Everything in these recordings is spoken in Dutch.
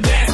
Damn.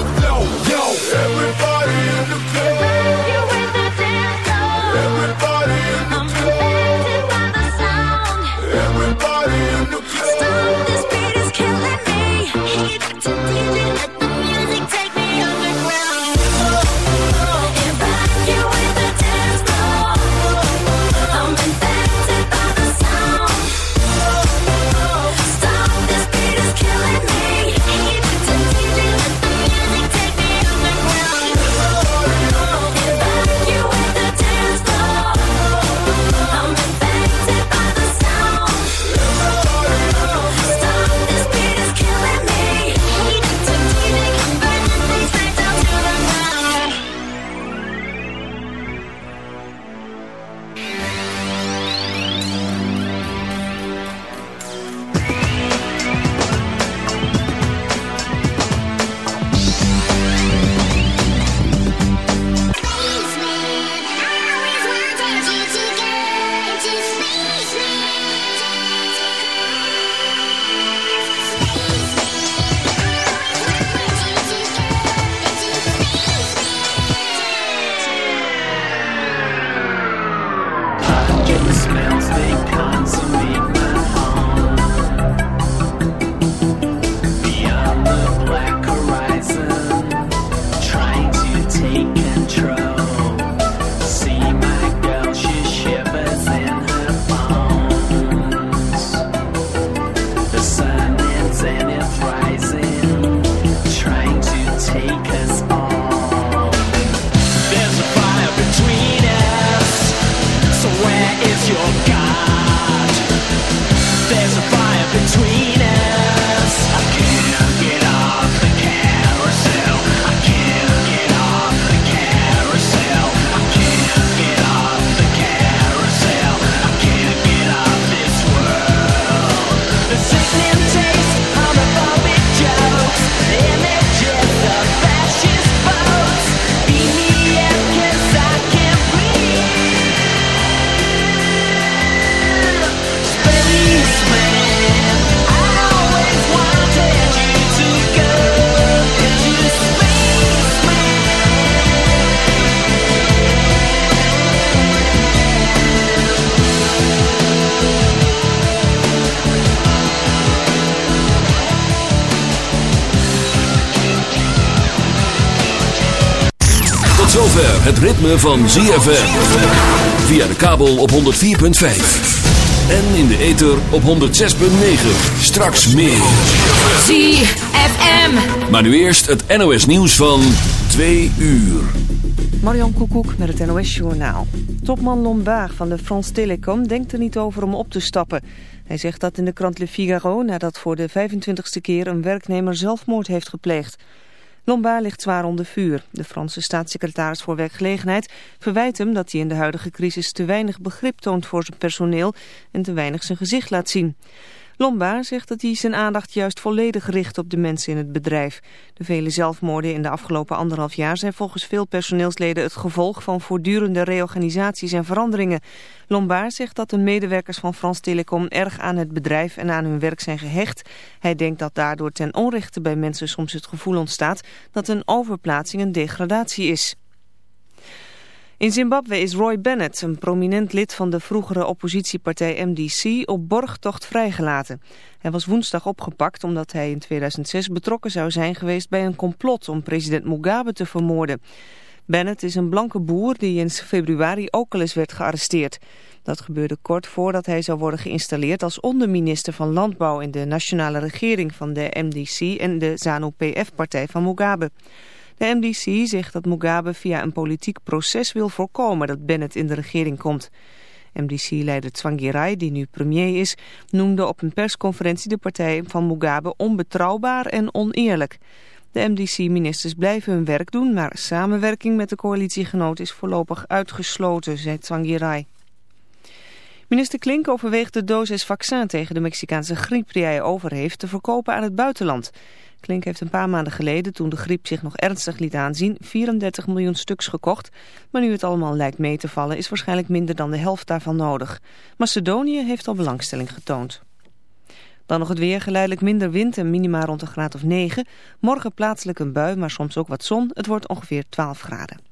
is your van ZFM. Via de kabel op 104.5. En in de ether op 106.9. Straks meer. ZFM. Maar nu eerst het NOS nieuws van 2 uur. Marion Koekoek met het NOS Journaal. Topman Lombard van de France Telecom denkt er niet over om op te stappen. Hij zegt dat in de krant Le Figaro nadat voor de 25ste keer een werknemer zelfmoord heeft gepleegd. Lombard ligt zwaar onder vuur. De Franse staatssecretaris voor werkgelegenheid verwijt hem dat hij in de huidige crisis te weinig begrip toont voor zijn personeel en te weinig zijn gezicht laat zien. Lombard zegt dat hij zijn aandacht juist volledig richt op de mensen in het bedrijf. De vele zelfmoorden in de afgelopen anderhalf jaar zijn volgens veel personeelsleden het gevolg van voortdurende reorganisaties en veranderingen. Lombard zegt dat de medewerkers van Frans Telecom erg aan het bedrijf en aan hun werk zijn gehecht. Hij denkt dat daardoor ten onrechte bij mensen soms het gevoel ontstaat dat een overplaatsing een degradatie is. In Zimbabwe is Roy Bennett, een prominent lid van de vroegere oppositiepartij MDC, op borgtocht vrijgelaten. Hij was woensdag opgepakt omdat hij in 2006 betrokken zou zijn geweest bij een complot om president Mugabe te vermoorden. Bennett is een blanke boer die in februari ook al eens werd gearresteerd. Dat gebeurde kort voordat hij zou worden geïnstalleerd als onderminister van Landbouw in de nationale regering van de MDC en de ZANU-PF-partij van Mugabe. De MDC zegt dat Mugabe via een politiek proces wil voorkomen dat Bennett in de regering komt. MDC-leider Tsvangirai, die nu premier is, noemde op een persconferentie de partij van Mugabe onbetrouwbaar en oneerlijk. De MDC-ministers blijven hun werk doen, maar samenwerking met de coalitiegenoot is voorlopig uitgesloten, zei Tsvangirai. Minister Klink overweegt de dosis vaccin tegen de Mexicaanse griep die hij over heeft te verkopen aan het buitenland. Klink heeft een paar maanden geleden, toen de griep zich nog ernstig liet aanzien, 34 miljoen stuks gekocht. Maar nu het allemaal lijkt mee te vallen, is waarschijnlijk minder dan de helft daarvan nodig. Macedonië heeft al belangstelling getoond. Dan nog het weer, geleidelijk minder wind en minima rond een graad of 9. Morgen plaatselijk een bui, maar soms ook wat zon. Het wordt ongeveer 12 graden.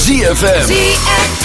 ZFM. ZFM.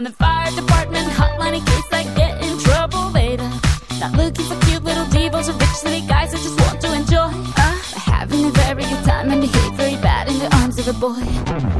On the fire department hotline in case I get in trouble later. Not looking for cute little devils or rich city guys who just want to enjoy. Uh, having a very good time and behave very bad in the arms of a boy.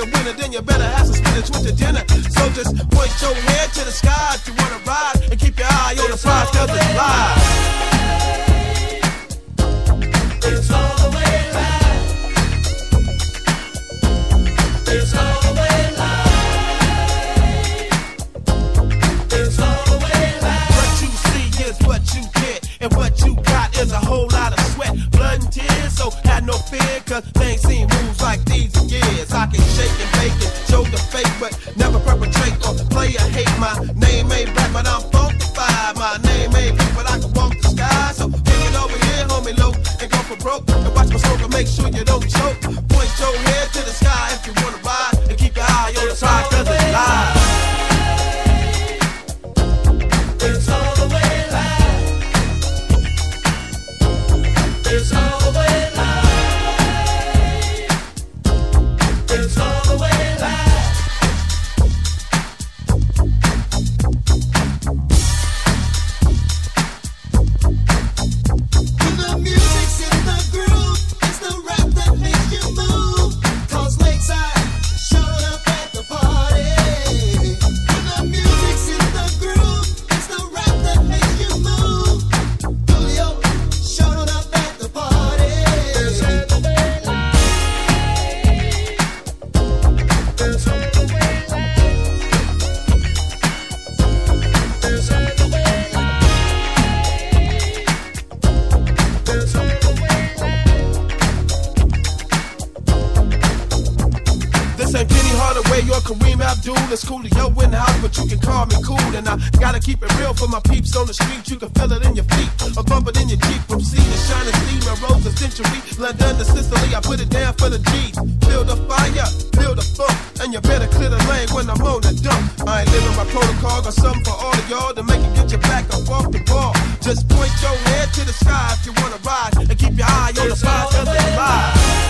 a winner, then you better have some spinach with your dinner. So just point your head to the sky if you wanna ride, and keep your eye on the prize, cause it's live. It's all live. It's all live. It's all live. What you see is what you get, and what you got is a whole lot of sweat, blood, and tears. So have no fear, cause they player hate my name ain't black, but I'm funkified. My name ain't the street, you can feel it in your feet. A bump it in your Jeep from sea to shining steam. and rose a century, London to Sicily. I put it down for the G's. Build a fire, build a funk, and you better clear the lane when I'm on the dump. I ain't living my protocol, got something for all of y'all to make it get your back up off the wall. Just point your head to the sky if you wanna ride, and keep your eye on the prize 'cause it's live.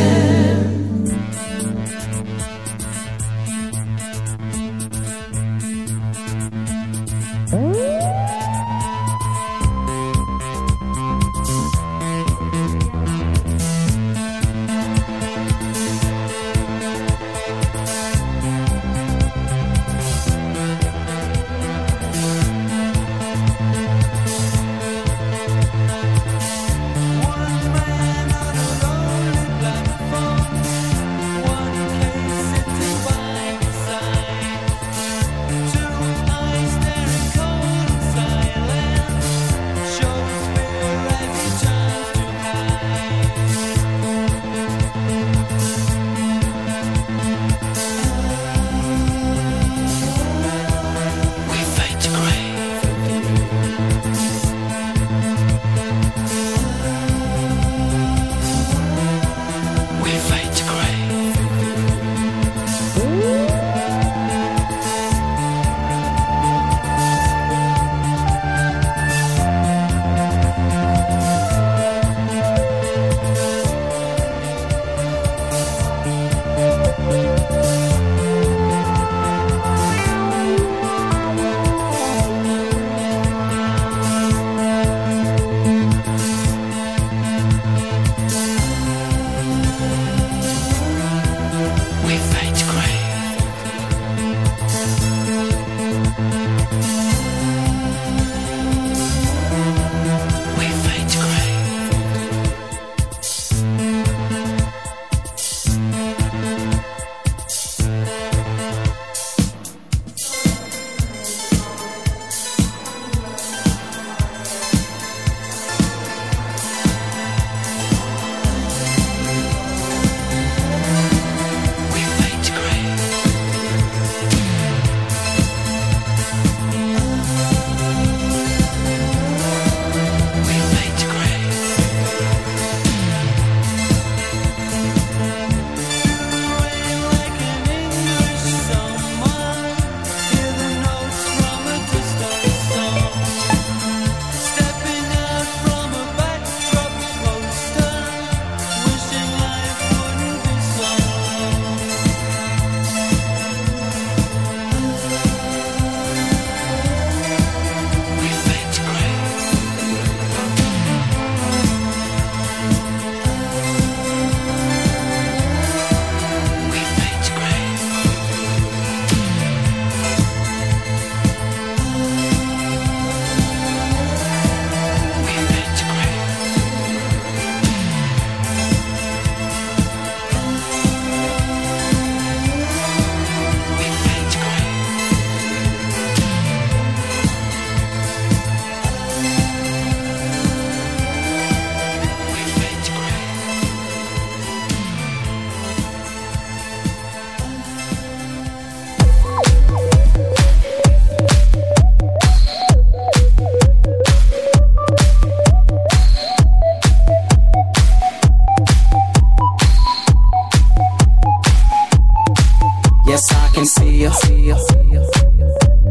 Yes, I can see you.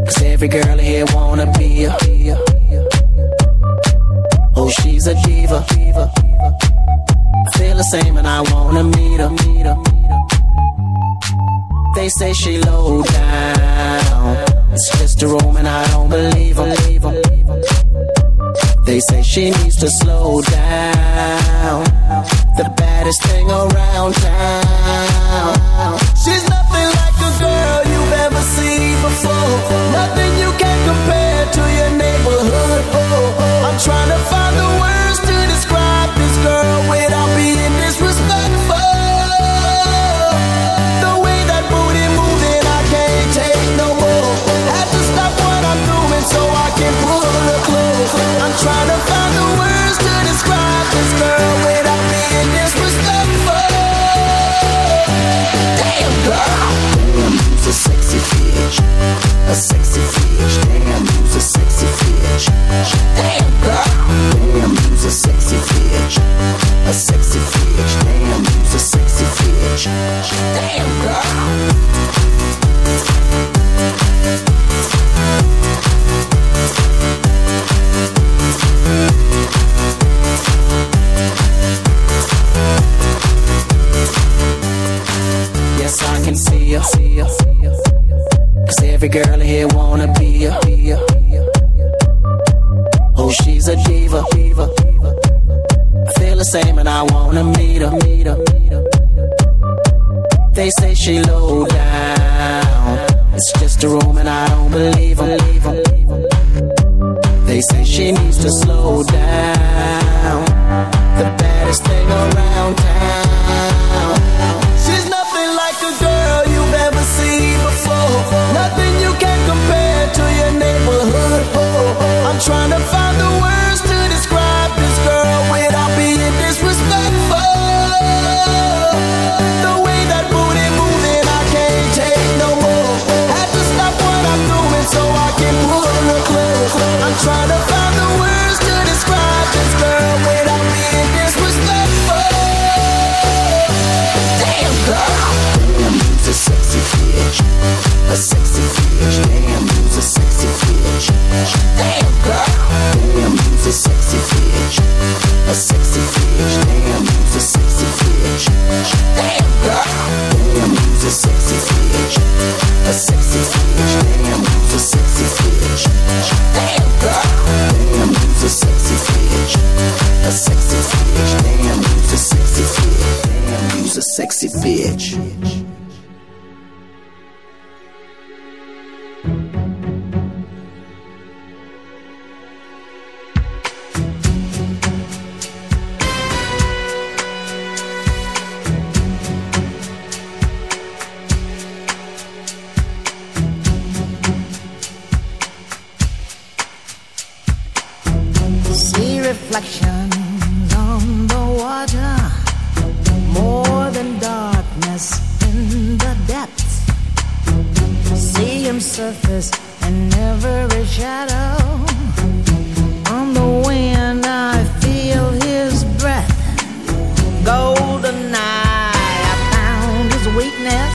Cause every girl here wanna be you. Oh, she's a diva. I feel the same and I wanna meet her. They say she low down. It's just a room and I don't believe them. They say she needs to slow down. The baddest thing around town. She's nothing like a girl you've ever seen before. Nothing you can compare to your neighborhood. Oh, oh. oh. I'm trying to find the. way. Damn, girl. Damn, a sexy bitch. A sexy bitch. Damn, you's a sexy bitch. Damn, girl.